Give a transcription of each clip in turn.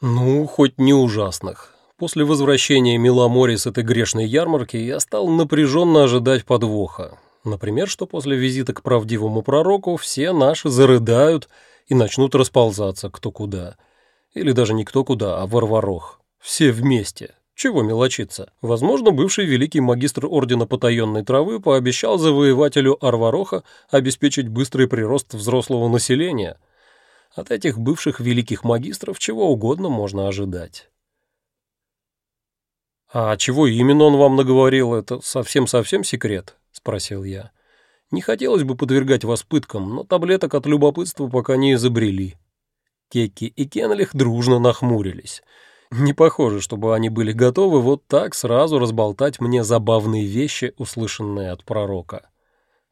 Ну, хоть не ужасных. После возвращения Миломори с этой грешной ярмарки я стал напряженно ожидать подвоха. Например, что после визита к правдивому пророку все наши зарыдают и начнут расползаться кто куда. Или даже не кто куда, а варварох. Все вместе. Чего мелочиться? Возможно, бывший великий магистр Ордена Потаенной Травы пообещал завоевателю Арвароха обеспечить быстрый прирост взрослого населения. От этих бывших великих магистров чего угодно можно ожидать. «А чего именно он вам наговорил, это совсем-совсем секрет?» — спросил я. «Не хотелось бы подвергать вас пыткам, но таблеток от любопытства пока не изобрели». Кекки и Кенлих дружно нахмурились — не похоже, чтобы они были готовы вот так сразу разболтать мне забавные вещи, услышанные от пророка.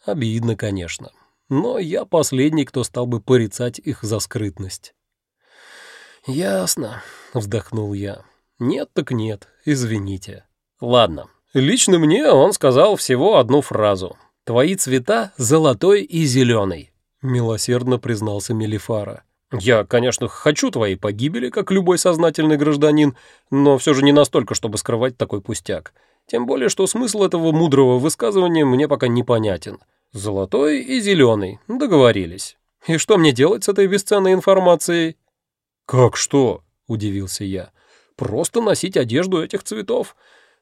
Обидно, конечно. Но я последний, кто стал бы порицать их за скрытность. «Ясно», — вздохнул я. «Нет так нет, извините». «Ладно. Лично мне он сказал всего одну фразу. «Твои цвета — золотой и зеленый», — милосердно признался Мелифара. Я, конечно, хочу твоей погибели, как любой сознательный гражданин, но все же не настолько, чтобы скрывать такой пустяк. Тем более, что смысл этого мудрого высказывания мне пока непонятен. Золотой и зеленый, договорились. И что мне делать с этой бесценной информацией? Как что? Удивился я. Просто носить одежду этих цветов.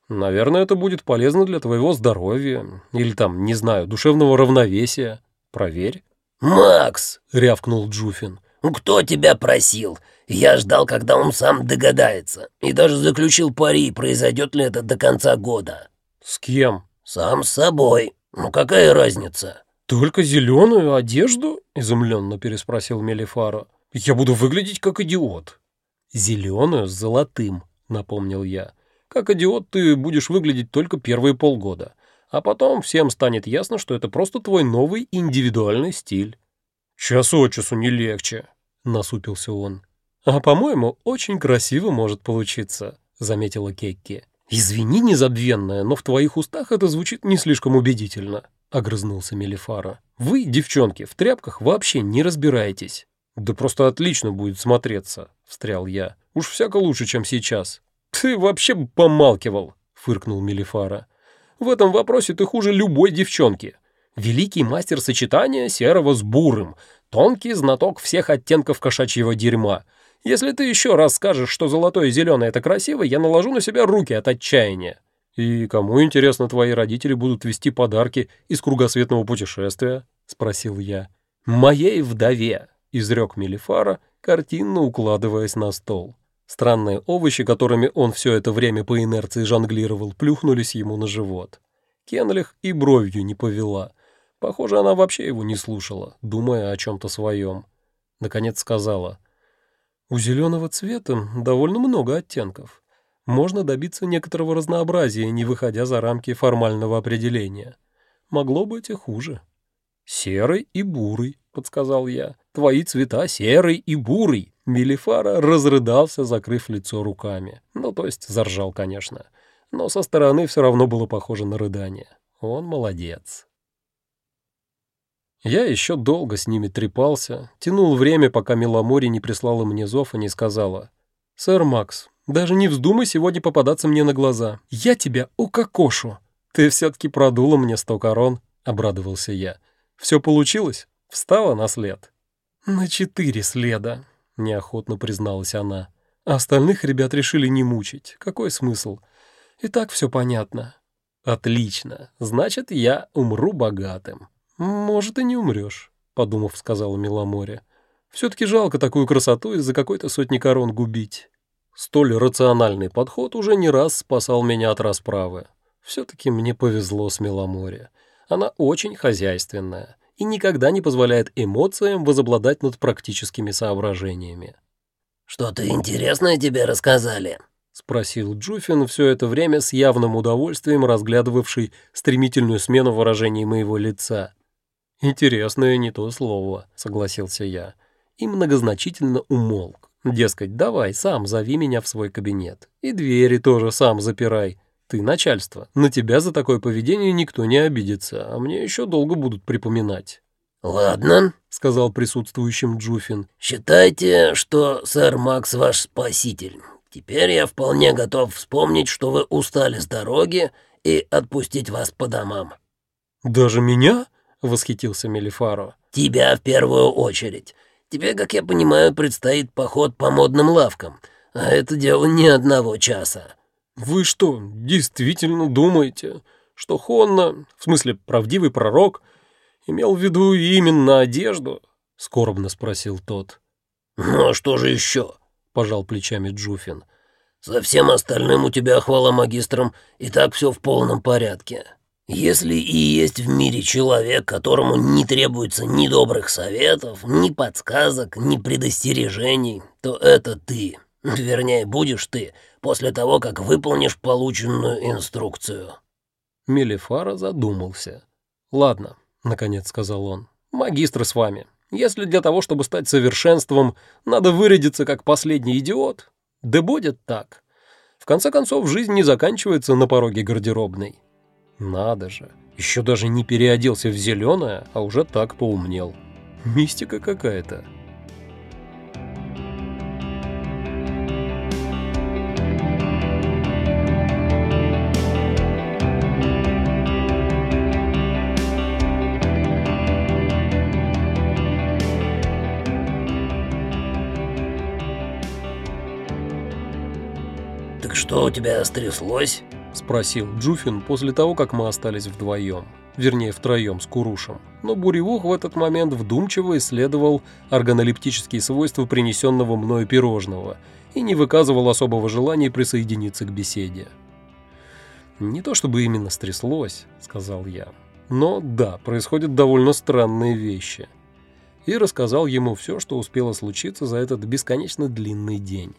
Наверное, это будет полезно для твоего здоровья. Или там, не знаю, душевного равновесия. Проверь. «Макс!» — рявкнул Джуфин. «Кто тебя просил? Я ждал, когда он сам догадается, и даже заключил пари, произойдет ли это до конца года». «С кем?» «Сам с собой. Ну какая разница?» «Только зеленую одежду?» — изумленно переспросил Мелифара. «Я буду выглядеть как идиот». «Зеленую с золотым», — напомнил я. «Как идиот ты будешь выглядеть только первые полгода, а потом всем станет ясно, что это просто твой новый индивидуальный стиль». «Час от часу не легче», — насупился он. «А, по-моему, очень красиво может получиться», — заметила Кекки. «Извини, незабвенная, но в твоих устах это звучит не слишком убедительно», — огрызнулся Мелифара. «Вы, девчонки, в тряпках вообще не разбираетесь». «Да просто отлично будет смотреться», — встрял я. «Уж всяко лучше, чем сейчас». «Ты вообще помалкивал», — фыркнул Мелифара. «В этом вопросе ты хуже любой девчонки великий мастер сочетания серого с бурым, тонкий знаток всех оттенков кошачьего дерьма. Если ты еще раз скажешь, что золотое и зеленое — это красиво, я наложу на себя руки от отчаяния. И кому, интересно, твои родители будут вести подарки из кругосветного путешествия? — спросил я. «Моей вдове», — изрек Мелифара, картинно укладываясь на стол. Странные овощи, которыми он все это время по инерции жонглировал, плюхнулись ему на живот. Кенлих и бровью не повела — Похоже, она вообще его не слушала, думая о чем-то своем. Наконец сказала, «У зеленого цвета довольно много оттенков. Можно добиться некоторого разнообразия, не выходя за рамки формального определения. Могло быть и хуже». «Серый и бурый», — подсказал я. «Твои цвета серый и бурый». Мелифара разрыдался, закрыв лицо руками. Ну, то есть заржал, конечно. Но со стороны все равно было похоже на рыдание. Он молодец. Я еще долго с ними трепался, тянул время, пока Миломори не прислала мне зов и не сказала. «Сэр Макс, даже не вздумай сегодня попадаться мне на глаза. Я тебя укокошу». «Ты все-таки продула мне сто корон», — обрадовался я. «Все получилось? Встала на след?» «На четыре следа», — неохотно призналась она. «Остальных ребят решили не мучить. Какой смысл? И так все понятно». «Отлично. Значит, я умру богатым». «Может, и не умрешь», — подумав, сказала Миломоре. «Все-таки жалко такую красоту из-за какой-то сотни корон губить». Столь рациональный подход уже не раз спасал меня от расправы. Все-таки мне повезло с Миломоре. Она очень хозяйственная и никогда не позволяет эмоциям возобладать над практическими соображениями. «Что-то интересное тебе рассказали?» — спросил Джуфин все это время с явным удовольствием разглядывавший стремительную смену выражений моего лица. «Интересное не то слово», — согласился я. И многозначительно умолк. Дескать, давай, сам зови меня в свой кабинет. И двери тоже сам запирай. Ты начальство. На тебя за такое поведение никто не обидится, а мне еще долго будут припоминать. «Ладно», — сказал присутствующим Джуфин. «считайте, что сэр Макс ваш спаситель. Теперь я вполне готов вспомнить, что вы устали с дороги и отпустить вас по домам». «Даже меня?» — восхитился Мелифаро. «Тебя в первую очередь. Тебе, как я понимаю, предстоит поход по модным лавкам, а это дело не одного часа». «Вы что, действительно думаете, что Хонна, в смысле правдивый пророк, имел в виду именно одежду?» — скорбно спросил тот. «Ну а что же еще?» — пожал плечами Джуфин. «Со всем остальным у тебя, хвала магистрам, и так все в полном порядке. Если и есть в мире человек, которому не требуется ни добрых советов, ни подсказок, ни предостережений, то это ты. Вернее, будешь ты, после того, как выполнишь полученную инструкцию». Мелифара задумался. «Ладно», — наконец сказал он, — «магистр с вами. Если для того, чтобы стать совершенством, надо вырядиться как последний идиот, да будет так. В конце концов, жизнь не заканчивается на пороге гардеробной. Надо же, еще даже не переоделся в зеленое, а уже так поумнел. Мистика какая-то». «Так что у тебя стряслось?» — спросил Джуфин после того, как мы остались вдвоем. Вернее, втроем с Курушем. Но Буревух в этот момент вдумчиво исследовал органолептические свойства принесенного мною пирожного и не выказывал особого желания присоединиться к беседе. «Не то чтобы именно стряслось», — сказал я. «Но да, происходят довольно странные вещи». И рассказал ему все, что успело случиться за этот бесконечно длинный день.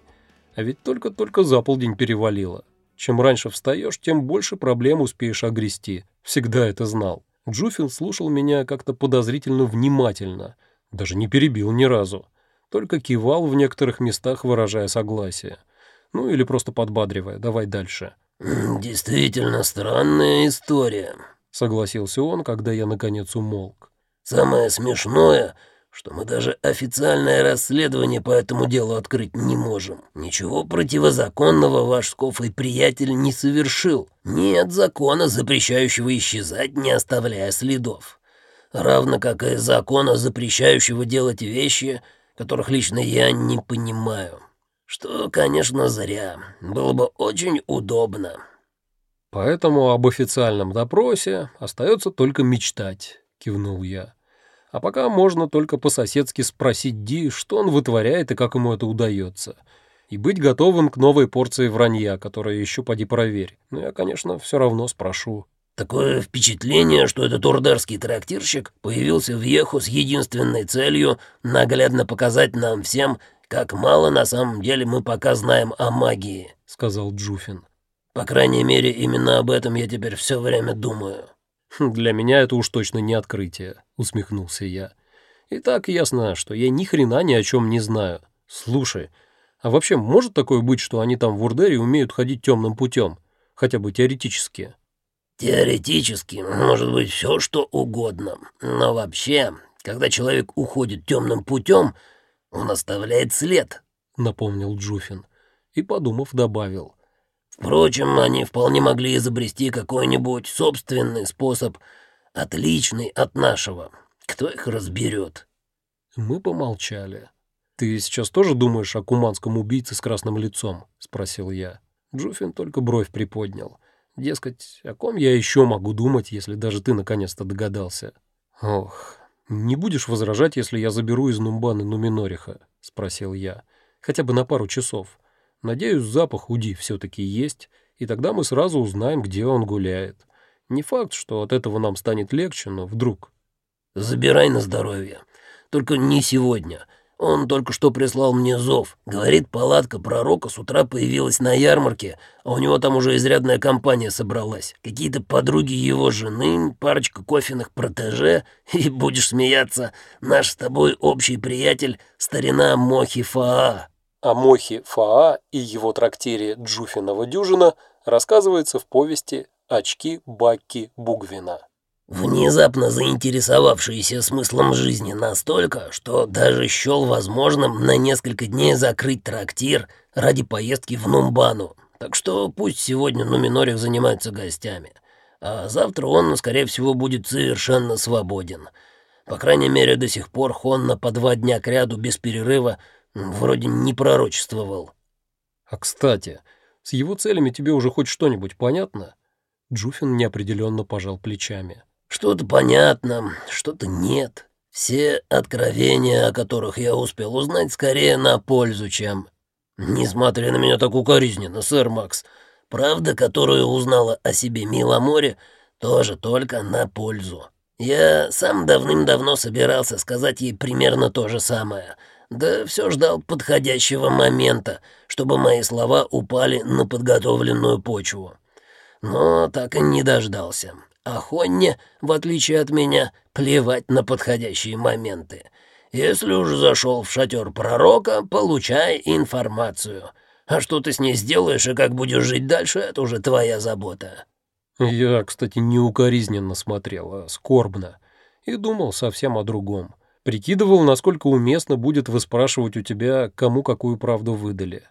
А ведь только-только за полдень перевалило. Чем раньше встаешь, тем больше проблем успеешь огрести. Всегда это знал. Джуфин слушал меня как-то подозрительно внимательно. Даже не перебил ни разу. Только кивал в некоторых местах, выражая согласие. Ну или просто подбадривая. Давай дальше. «Действительно странная история», — согласился он, когда я наконец умолк. «Самое смешное, что мы даже официальное расследование по этому делу открыть не можем. Ничего противозаконного ваш скофый приятель не совершил. Нет закона, запрещающего исчезать, не оставляя следов. Равно как и закона, запрещающего делать вещи, которых лично я не понимаю. Что, конечно, зря. Было бы очень удобно. Поэтому об официальном допросе остается только мечтать, кивнул я. А пока можно только по-соседски спросить Ди, что он вытворяет и как ему это удается. И быть готовым к новой порции вранья, которая еще поди проверь. Но я, конечно, все равно спрошу. Такое впечатление, что этот урдерский трактирщик появился в Еху с единственной целью наглядно показать нам всем, как мало на самом деле мы пока знаем о магии», — сказал Джуфин. «По крайней мере, именно об этом я теперь все время думаю». «Для меня это уж точно не открытие», — усмехнулся я. «И так ясно, что я ни хрена ни о чем не знаю. Слушай, а вообще может такое быть, что они там в Урдере умеют ходить темным путем? Хотя бы теоретически?» «Теоретически может быть все, что угодно. Но вообще, когда человек уходит темным путем, он оставляет след», — напомнил Джуфин. И, подумав, добавил — Впрочем, они вполне могли изобрести какой-нибудь собственный способ, отличный от нашего. Кто их разберет? Мы помолчали. «Ты сейчас тоже думаешь о куманском убийце с красным лицом?» — спросил я. Джуфин только бровь приподнял. Дескать, о ком я еще могу думать, если даже ты наконец-то догадался? «Ох, не будешь возражать, если я заберу из Нумбаны Нуминориха?» — спросил я. «Хотя бы на пару часов. Надеюсь, запах Уди все-таки есть, и тогда мы сразу узнаем, где он гуляет. Не факт, что от этого нам станет легче, но вдруг. «Забирай на здоровье. Только не сегодня. Он только что прислал мне зов. Говорит, палатка пророка с утра появилась на ярмарке, а у него там уже изрядная компания собралась. Какие-то подруги его жены, парочка кофейных протеже, и, будешь смеяться, наш с тобой общий приятель, старина Мохи Фаа». О Мохе Фаа и его трактире Джуфинова дюжина рассказывается в повести «Очки Бакки Бугвина». внезапно заинтересовавшиеся смыслом жизни настолько, что даже счел возможным на несколько дней закрыть трактир ради поездки в Нумбану. Так что пусть сегодня Нуминорих занимается гостями, а завтра он, скорее всего, будет совершенно свободен. По крайней мере, до сих пор Хонна по два дня кряду без перерыва вроде не пророчествовал. А кстати, с его целями тебе уже хоть что-нибудь понятно? Джуфин неопределенно пожал плечами. Что-то понятно, что-то нет. Все откровения, о которых я успел узнать, скорее на пользу, чем... Не смотри на меня так укоризненно, сэр Макс. Правда, которую узнала о себе Мила Море, тоже только на пользу. Я сам давным-давно собирался сказать ей примерно то же самое — да все ждал подходящего момента, чтобы мои слова упали на подготовленную почву. Но так и не дождался. А Хонне, в отличие от меня, плевать на подходящие моменты. Если уже зашел в шатер пророка, получай информацию. А что ты с ней сделаешь и как будешь жить дальше, это уже твоя забота. Я, кстати, не укоризненно смотрел, а скорбно. И думал совсем о другом. Прикидывал, насколько уместно будет выспрашивать у тебя, кому какую правду выдали.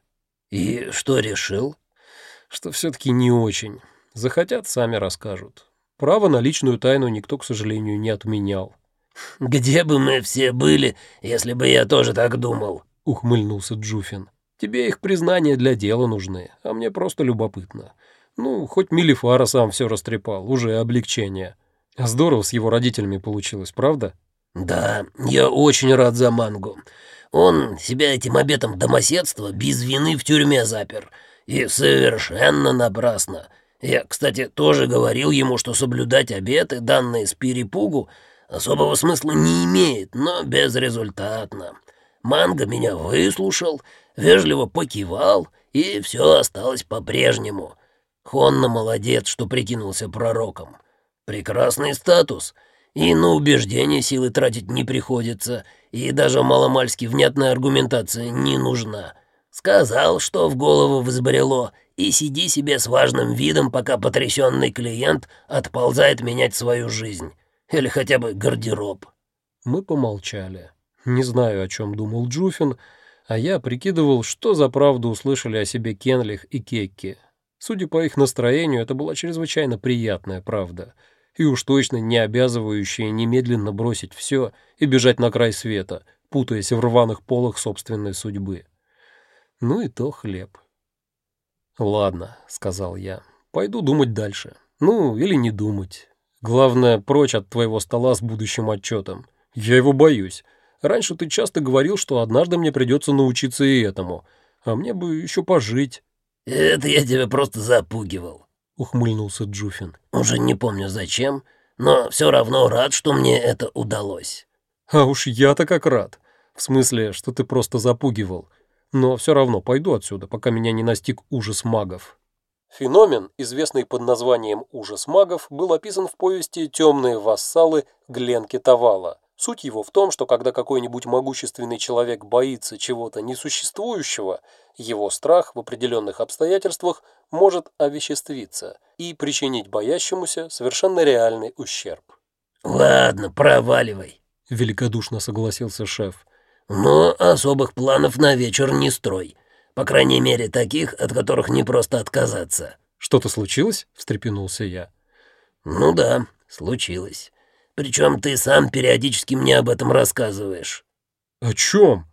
«И что решил?» «Что все-таки не очень. Захотят, сами расскажут. Право на личную тайну никто, к сожалению, не отменял». «Где бы мы все были, если бы я тоже так думал?» — ухмыльнулся Джуфин. «Тебе их признания для дела нужны, а мне просто любопытно. Ну, хоть Милифара сам все растрепал, уже облегчение. Здорово с его родителями получилось, правда?» «Да, я очень рад за Мангу. Он себя этим обетом домоседства без вины в тюрьме запер. И совершенно напрасно. Я, кстати, тоже говорил ему, что соблюдать обеты, данные с перепугу, особого смысла не имеет, но безрезультатно. Манго меня выслушал, вежливо покивал, и все осталось по-прежнему. Хонна молодец, что прикинулся пророком. Прекрасный статус — и на убеждение силы тратить не приходится, и даже маломальски внятная аргументация не нужна. Сказал, что в голову взбрело, и сиди себе с важным видом, пока потрясенный клиент отползает менять свою жизнь. Или хотя бы гардероб. Мы помолчали. Не знаю, о чем думал Джуфин, а я прикидывал, что за правду услышали о себе Кенлих и Кекки. Судя по их настроению, это была чрезвычайно приятная правда — и уж точно не обязывающие немедленно бросить все и бежать на край света, путаясь в рваных полах собственной судьбы. Ну и то хлеб. «Ладно», — сказал я, — «пойду думать дальше. Ну, или не думать. Главное, прочь от твоего стола с будущим отчетом. Я его боюсь. Раньше ты часто говорил, что однажды мне придется научиться и этому, а мне бы еще пожить». «Это я тебя просто запугивал», — ухмыльнулся Джуфин. «Уже не помню зачем, но все равно рад, что мне это удалось». «А уж я-то как рад. В смысле, что ты просто запугивал. Но все равно пойду отсюда, пока меня не настиг ужас магов». Феномен, известный под названием «ужас магов», был описан в повести «Темные вассалы» Гленки Тавала. Суть его в том, что когда какой-нибудь могущественный человек боится чего-то несуществующего, его страх в определенных обстоятельствах может овеществиться и причинить боящемуся совершенно реальный ущерб. «Ладно, проваливай», — великодушно согласился шеф. «Но особых планов на вечер не строй. По крайней мере, таких, от которых не просто отказаться». «Что-то случилось?» — встрепенулся я. «Ну да, случилось. Причем ты сам периодически мне об этом рассказываешь». «О чем?»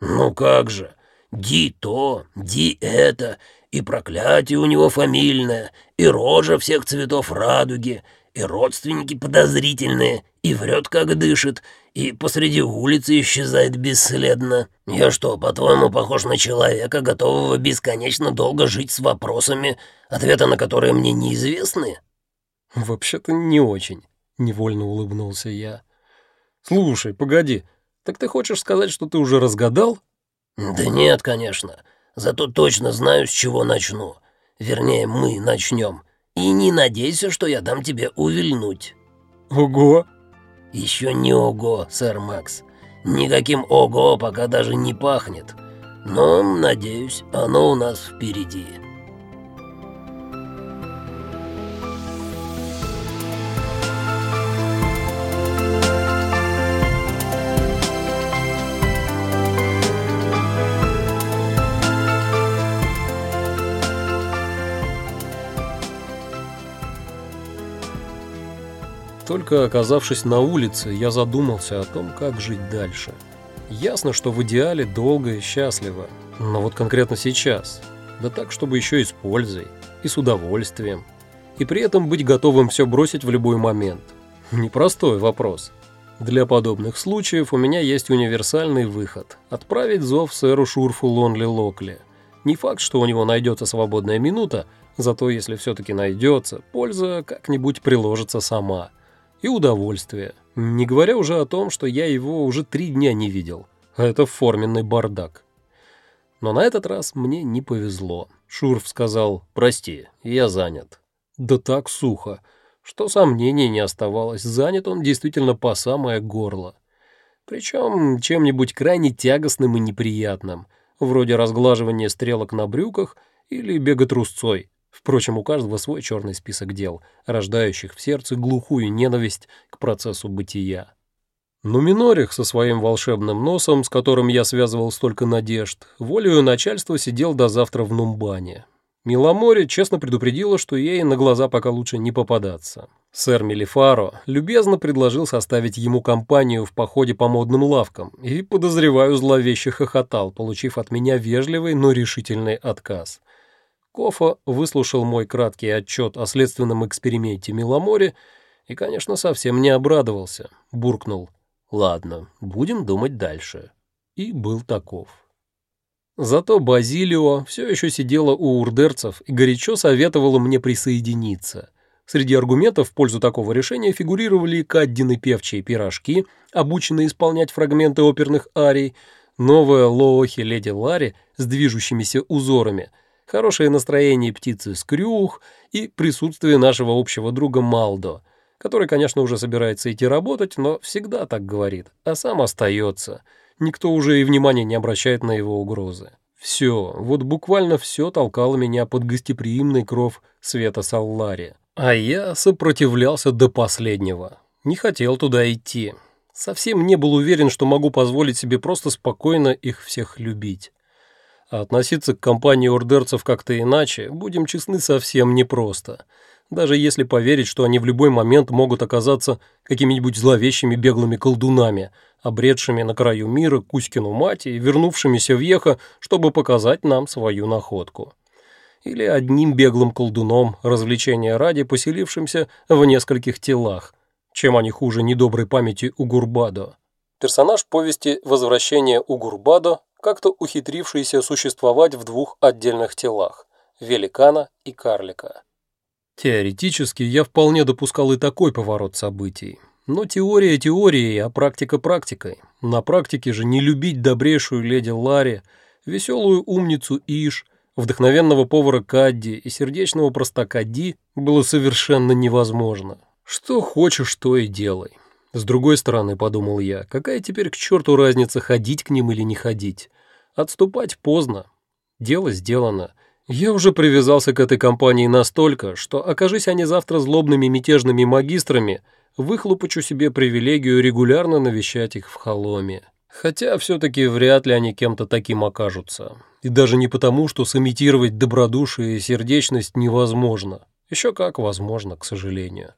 «Ну как же, ди то, ди это, и проклятие у него фамильное, и рожа всех цветов радуги, и родственники подозрительные, и врет, как дышит, и посреди улицы исчезает бесследно. Я что, по-твоему, похож на человека, готового бесконечно долго жить с вопросами, ответы на которые мне неизвестны?» «Вообще-то не очень». — невольно улыбнулся я. «Слушай, погоди, так ты хочешь сказать, что ты уже разгадал?» «Да нет, конечно. Зато точно знаю, с чего начну. Вернее, мы начнем. И не надейся, что я дам тебе увильнуть». «Ого!» «Еще не ого, сэр Макс. Никаким ого пока даже не пахнет. Но, надеюсь, оно у нас впереди». Только оказавшись на улице, я задумался о том, как жить дальше. Ясно, что в идеале долго и счастливо, но вот конкретно сейчас, да так, чтобы еще и с пользой, и с удовольствием, и при этом быть готовым все бросить в любой момент. Непростой вопрос. Для подобных случаев у меня есть универсальный выход – отправить зов сэру Шурфу Лонли Локли. Не факт, что у него найдется свободная минута, зато если все-таки найдется, польза как-нибудь приложится сама. И удовольствие. Не говоря уже о том, что я его уже три дня не видел. Это форменный бардак. Но на этот раз мне не повезло. Шурф сказал «Прости, я занят». Да так сухо, что сомнений не оставалось, занят он действительно по самое горло. Причем чем-нибудь крайне тягостным и неприятным, вроде разглаживания стрелок на брюках или бега трусцой. Впрочем, у каждого свой черный список дел, рождающих в сердце глухую ненависть к процессу бытия. Но Минорих со своим волшебным носом, с которым я связывал столько надежд, волею начальства сидел до завтра в Нумбане. Миломоре честно предупредила, что ей на глаза пока лучше не попадаться. Сэр Мелифаро любезно предложил составить ему компанию в походе по модным лавкам и, подозреваю, зловеще хохотал, получив от меня вежливый, но решительный отказ. Кофа выслушал мой краткий отчет о следственном эксперименте Миломоре и, конечно, совсем не обрадовался, буркнул – Ладно, будем думать дальше. И был таков. Зато Базилио все еще сидела у урдерцев и горячо советовала мне присоединиться. Среди аргументов в пользу такого решения фигурировали каддины певчие пирожки, обученные исполнять фрагменты оперных арий, новая лоохи леди Ларри с движущимися узорами, хорошее настроение птицы Скрюх и присутствие нашего общего друга Малдо — который, конечно, уже собирается идти работать, но всегда так говорит, а сам остается. Никто уже и внимания не обращает на его угрозы. Все, вот буквально все толкало меня под гостеприимный кров Света Саллари. А я сопротивлялся до последнего. Не хотел туда идти. Совсем не был уверен, что могу позволить себе просто спокойно их всех любить. А относиться к компании ордерцев как-то иначе, будем честны, совсем непросто даже если поверить, что они в любой момент могут оказаться какими-нибудь зловещими беглыми колдунами, обретшими на краю мира Кузькину мать и вернувшимися в Ехо, чтобы показать нам свою находку. Или одним беглым колдуном, развлечения ради, поселившимся в нескольких телах, чем они хуже недоброй памяти Угурбадо. Персонаж повести «Возвращение Угурбадо», как-то ухитрившийся существовать в двух отдельных телах – великана и карлика. Теоретически я вполне допускал и такой поворот событий. Но теория теорией, а практика практикой. На практике же не любить добрейшую леди Ларри, веселую умницу Иш, вдохновенного повара Кадди и сердечного простака Ди было совершенно невозможно. Что хочешь, то и делай. С другой стороны, подумал я, какая теперь к черту разница, ходить к ним или не ходить? Отступать поздно. Дело сделано. Я уже привязался к этой компании настолько, что, окажись они завтра злобными мятежными магистрами, выхлопочу себе привилегию регулярно навещать их в холоме. Хотя все-таки вряд ли они кем-то таким окажутся. И даже не потому, что сымитировать добродушие и сердечность невозможно. Еще как возможно, к сожалению.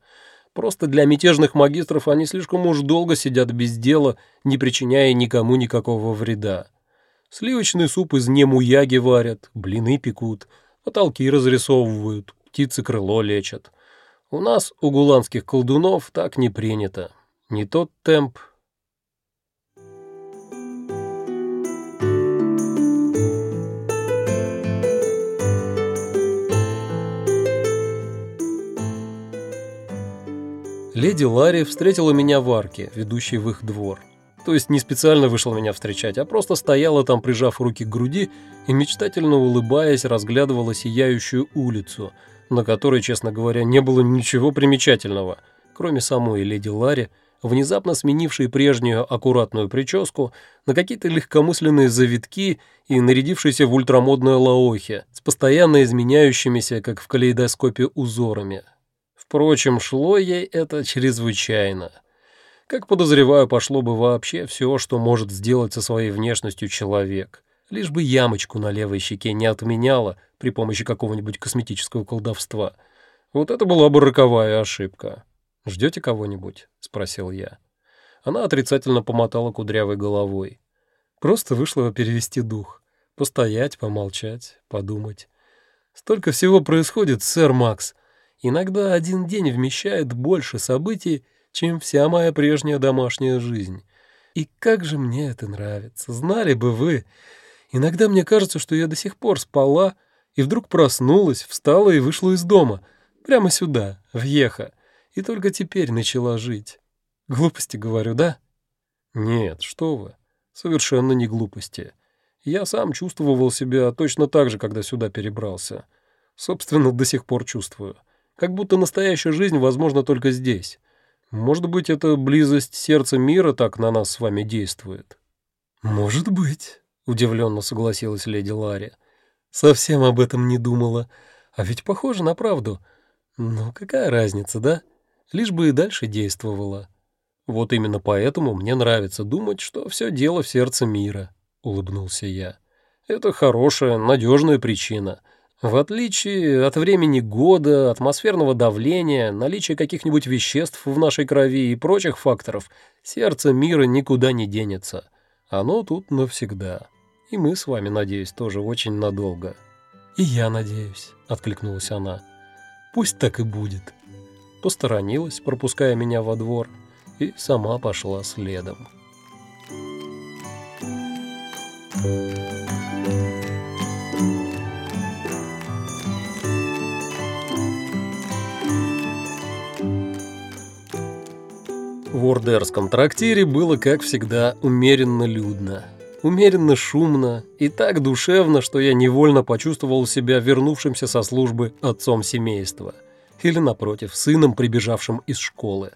Просто для мятежных магистров они слишком уж долго сидят без дела, не причиняя никому никакого вреда. Сливочный суп из немуяги варят, блины пекут, потолки разрисовывают, птицы крыло лечат. У нас, у гуланских колдунов, так не принято. Не тот темп. Леди Ларри встретила меня в арке, ведущей в их двор. То есть не специально вышел меня встречать, а просто стояла там, прижав руки к груди и мечтательно улыбаясь, разглядывала сияющую улицу, на которой, честно говоря, не было ничего примечательного, кроме самой леди Ларри, внезапно сменившей прежнюю аккуратную прическу на какие-то легкомысленные завитки и нарядившейся в ультрамодное лаохе с постоянно изменяющимися, как в калейдоскопе, узорами. Впрочем, шло ей это чрезвычайно. Как подозреваю, пошло бы вообще все, что может сделать со своей внешностью человек. Лишь бы ямочку на левой щеке не отменяла при помощи какого-нибудь косметического колдовства. Вот это была бы роковая ошибка. Ждете кого-нибудь?» — спросил я. Она отрицательно помотала кудрявой головой. Просто вышла перевести дух. Постоять, помолчать, подумать. Столько всего происходит, сэр Макс. Иногда один день вмещает больше событий, чем вся моя прежняя домашняя жизнь. И как же мне это нравится, знали бы вы. Иногда мне кажется, что я до сих пор спала, и вдруг проснулась, встала и вышла из дома, прямо сюда, в Еха, и только теперь начала жить. Глупости говорю, да? Нет, что вы, совершенно не глупости. Я сам чувствовал себя точно так же, когда сюда перебрался. Собственно, до сих пор чувствую. Как будто настоящая жизнь возможна только здесь. Может быть, это близость сердца мира так на нас с вами действует? Может быть, удивленно согласилась леди Ларри. Совсем об этом не думала. А ведь похоже на правду. Ну, какая разница, да? Лишь бы и дальше действовала. Вот именно поэтому мне нравится думать, что все дело в сердце мира, улыбнулся я. Это хорошая, надежная причина — в отличие от времени года, атмосферного давления, наличия каких-нибудь веществ в нашей крови и прочих факторов, сердце мира никуда не денется. Оно тут навсегда. И мы с вами, надеюсь, тоже очень надолго. «И я надеюсь», — откликнулась она. «Пусть так и будет». Посторонилась, пропуская меня во двор, и сама пошла следом. Thank В Ордерском трактире было, как всегда, умеренно людно, умеренно шумно и так душевно, что я невольно почувствовал себя вернувшимся со службы отцом семейства или, напротив, сыном, прибежавшим из школы,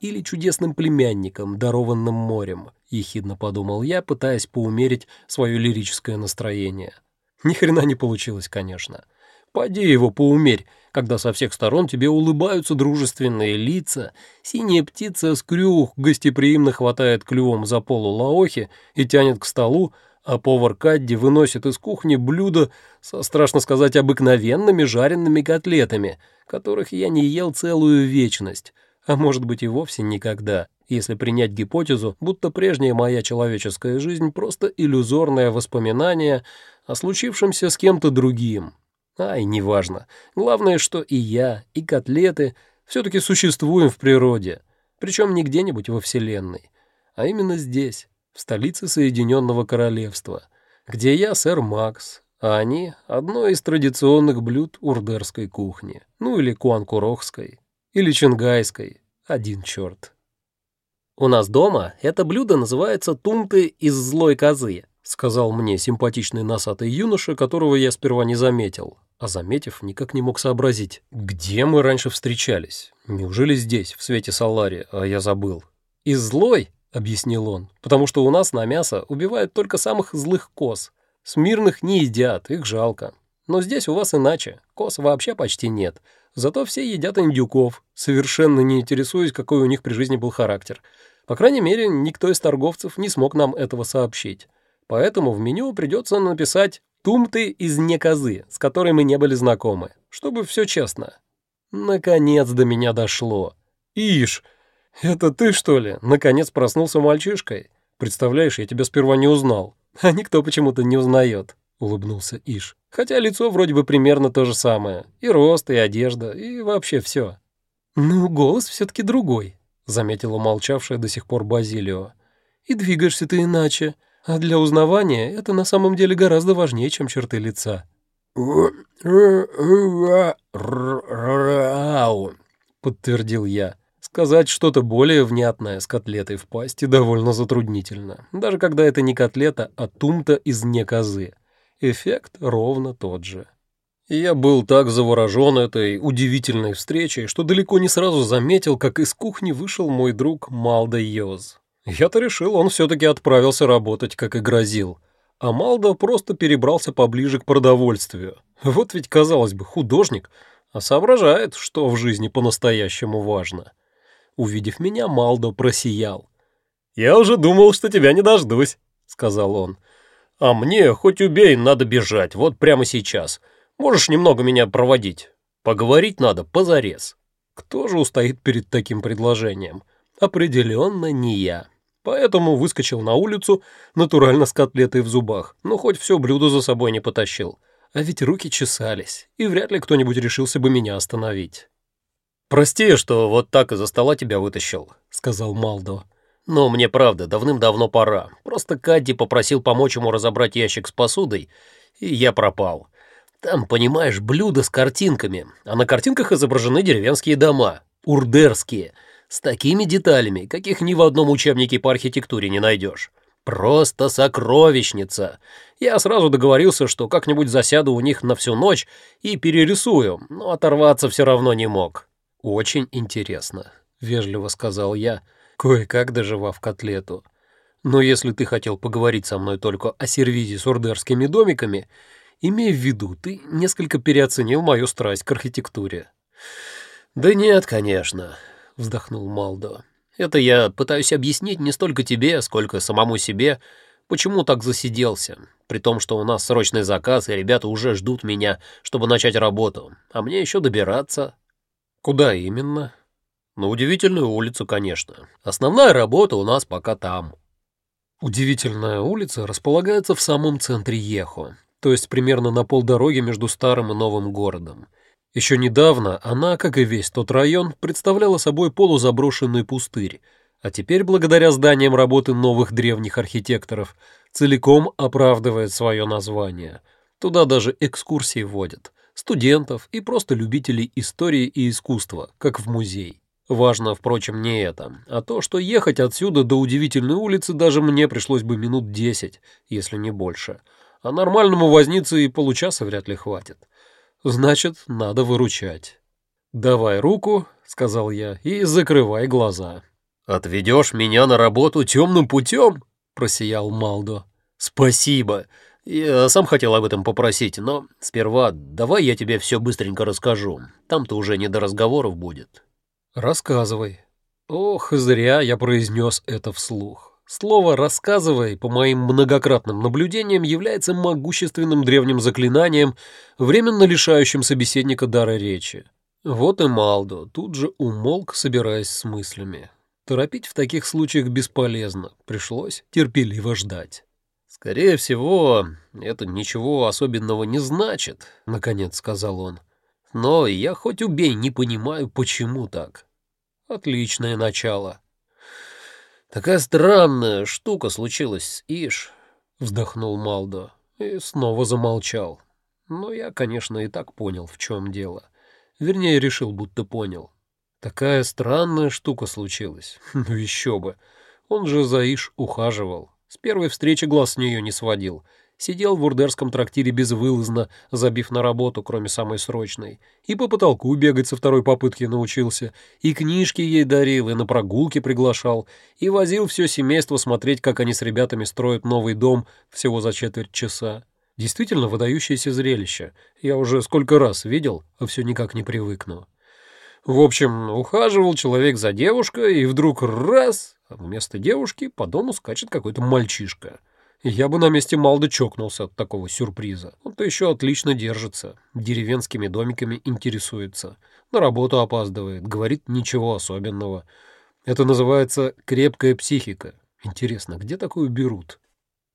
или чудесным племянником, дарованным морем, ехидно подумал я, пытаясь поумерить свое лирическое настроение. Ни хрена не получилось, конечно. Поди его поумерь, когда со всех сторон тебе улыбаются дружественные лица, синяя птица с крюх гостеприимно хватает клювом за полу лаохи и тянет к столу, а повар Кадди выносит из кухни блюдо со, страшно сказать, обыкновенными жареными котлетами, которых я не ел целую вечность, а может быть и вовсе никогда, если принять гипотезу, будто прежняя моя человеческая жизнь просто иллюзорное воспоминание о случившемся с кем-то другим, Ай, неважно. Главное, что и я, и котлеты все-таки существуем в природе, причем не где-нибудь во Вселенной, а именно здесь, в столице Соединенного Королевства, где я сэр Макс, а они — одно из традиционных блюд урдерской кухни, ну или куанкурохской, или чингайской, один черт. У нас дома это блюдо называется тумты из злой козы, — сказал мне симпатичный носатый юноша, которого я сперва не заметил, а заметив, никак не мог сообразить, где мы раньше встречались. Неужели здесь, в свете Салари, а я забыл? «Из злой?» — объяснил он, «потому что у нас на мясо убивают только самых злых коз. Смирных не едят, их жалко. Но здесь у вас иначе, коз вообще почти нет. Зато все едят индюков, совершенно не интересуясь, какой у них при жизни был характер. По крайней мере, никто из торговцев не смог нам этого сообщить поэтому в меню придется написать «тумты из некозы», с которой мы не были знакомы, чтобы все честно. Наконец до меня дошло. «Ишь, это ты, что ли, наконец проснулся мальчишкой? Представляешь, я тебя сперва не узнал, а никто почему-то не узнает», — улыбнулся Иш. «Хотя лицо вроде бы примерно то же самое. И рост, и одежда, и вообще все. «Ну, голос все-таки другой», — заметила молчавшая до сих пор Базилио. «И двигаешься ты иначе. А для узнавания это на самом деле гораздо важнее, чем черты лица. подтвердил я. Сказать что-то более внятное с котлетой в пасти довольно затруднительно, даже когда это не котлета, а тумта из некозы. Эффект ровно тот же. я был так заворожен этой удивительной встречей, что далеко не сразу заметил, как из кухни вышел мой друг Малда Йоз. Я-то решил, он все-таки отправился работать, как и грозил. А Малдо просто перебрался поближе к продовольствию. Вот ведь, казалось бы, художник, а соображает, что в жизни по-настоящему важно. Увидев меня, Малдо просиял. «Я уже думал, что тебя не дождусь», — сказал он. «А мне, хоть убей, надо бежать, вот прямо сейчас. Можешь немного меня проводить? Поговорить надо позарез». Кто же устоит перед таким предложением? Определенно не я. Поэтому выскочил на улицу, натурально с котлетой в зубах, но хоть все блюдо за собой не потащил. А ведь руки чесались, и вряд ли кто-нибудь решился бы меня остановить. «Прости, что вот так из-за стола тебя вытащил», — сказал Малдо. «Но мне правда давным-давно пора. Просто Кадди попросил помочь ему разобрать ящик с посудой, и я пропал. Там, понимаешь, блюда с картинками, а на картинках изображены деревенские дома, урдерские, с такими деталями, каких ни в одном учебнике по архитектуре не найдешь. Просто сокровищница. Я сразу договорился, что как-нибудь засяду у них на всю ночь и перерисую, но оторваться все равно не мог. «Очень интересно», — вежливо сказал я, кое-как доживав котлету. «Но если ты хотел поговорить со мной только о сервизе с урдерскими домиками, имей в виду, ты несколько переоценил мою страсть к архитектуре». «Да нет, конечно», — вздохнул Малдо. «Это я пытаюсь объяснить не столько тебе, сколько самому себе, почему так засиделся, при том, что у нас срочный заказ, и ребята уже ждут меня, чтобы начать работу, а мне еще добираться». «Куда именно?» «На удивительную улицу, конечно. Основная работа у нас пока там». Удивительная улица располагается в самом центре Ехо, то есть примерно на полдороги между старым и новым городом. Еще недавно она, как и весь тот район, представляла собой полузаброшенный пустырь, а теперь, благодаря зданиям работы новых древних архитекторов, целиком оправдывает свое название. Туда даже экскурсии водят, студентов и просто любителей истории и искусства, как в музей. Важно, впрочем, не это, а то, что ехать отсюда до удивительной улицы даже мне пришлось бы минут десять, если не больше. А нормальному вознице и получаса вряд ли хватит. Значит, надо выручать. «Давай руку», — сказал я, — «и закрывай глаза». «Отведешь меня на работу темным путем?» — просиял Малдо. «Спасибо. Я сам хотел об этом попросить, но сперва давай я тебе все быстренько расскажу. Там-то уже не до разговоров будет». «Рассказывай». Ох, зря я произнес это вслух. Слово «рассказывай» по моим многократным наблюдениям является могущественным древним заклинанием, временно лишающим собеседника дара речи. Вот и Малдо тут же умолк, собираясь с мыслями. Торопить в таких случаях бесполезно, пришлось терпеливо ждать. «Скорее всего, это ничего особенного не значит», — наконец сказал он. «Но я хоть убей, не понимаю, почему так». «Отличное начало». «Такая странная штука случилась, Иш», — вздохнул Малдо и снова замолчал. Но я, конечно, и так понял, в чем дело. Вернее, решил, будто понял. Такая странная штука случилась. Ну еще бы. Он же за Иш ухаживал. С первой встречи глаз с нее не сводил — сидел в урдерском трактире безвылазно, забив на работу, кроме самой срочной, и по потолку бегать со второй попытки научился, и книжки ей дарил, и на прогулки приглашал, и возил все семейство смотреть, как они с ребятами строят новый дом всего за четверть часа. Действительно выдающееся зрелище. Я уже сколько раз видел, а все никак не привыкну. В общем, ухаживал человек за девушкой, и вдруг раз, а вместо девушки по дому скачет какой-то мальчишка — я бы на месте Малды чокнулся от такого сюрприза. Он-то еще отлично держится, деревенскими домиками интересуется, на работу опаздывает, говорит ничего особенного. Это называется крепкая психика. Интересно, где такую берут?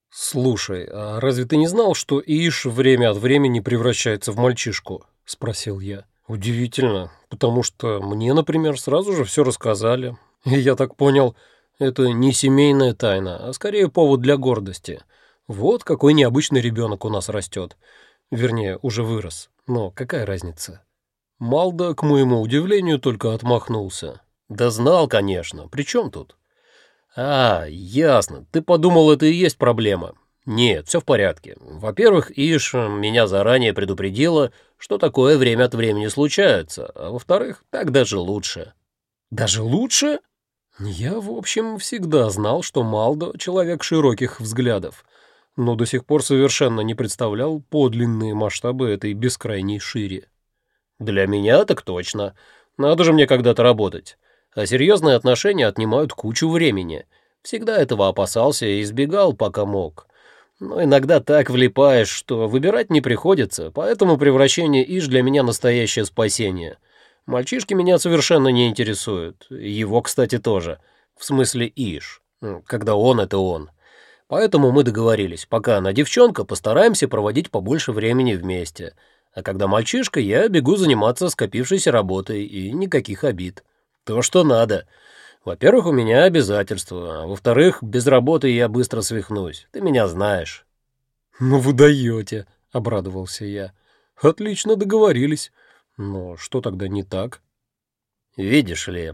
«Слушай, а разве ты не знал, что Иш время от времени превращается в мальчишку?» — спросил я. «Удивительно, потому что мне, например, сразу же все рассказали. И я так понял, это не семейная тайна, а скорее повод для гордости. Вот какой необычный ребенок у нас растет. Вернее, уже вырос. Но какая разница? Малда, к моему удивлению, только отмахнулся. Да знал, конечно. При чем тут? А, ясно. Ты подумал, это и есть проблема. Нет, все в порядке. Во-первых, Иш меня заранее предупредила, что такое время от времени случается. А во-вторых, так даже лучше. Даже лучше? Я, в общем, всегда знал, что Малдо — человек широких взглядов, но до сих пор совершенно не представлял подлинные масштабы этой бескрайней шире. Для меня так точно. Надо же мне когда-то работать. А серьезные отношения отнимают кучу времени. Всегда этого опасался и избегал, пока мог. Но иногда так влипаешь, что выбирать не приходится, поэтому превращение Иш для меня настоящее спасение. Мальчишки меня совершенно не интересуют. Его, кстати, тоже. В смысле Иш. Когда он — это он. Поэтому мы договорились, пока она девчонка, постараемся проводить побольше времени вместе. А когда мальчишка, я бегу заниматься скопившейся работой, и никаких обид. То, что надо. Во-первых, у меня обязательства, а во-вторых, без работы я быстро свихнусь. Ты меня знаешь». «Ну вы даете», — обрадовался я. «Отлично договорились. Но что тогда не так?» «Видишь ли,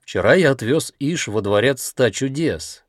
вчера я отвез Иш во дворец ста чудес,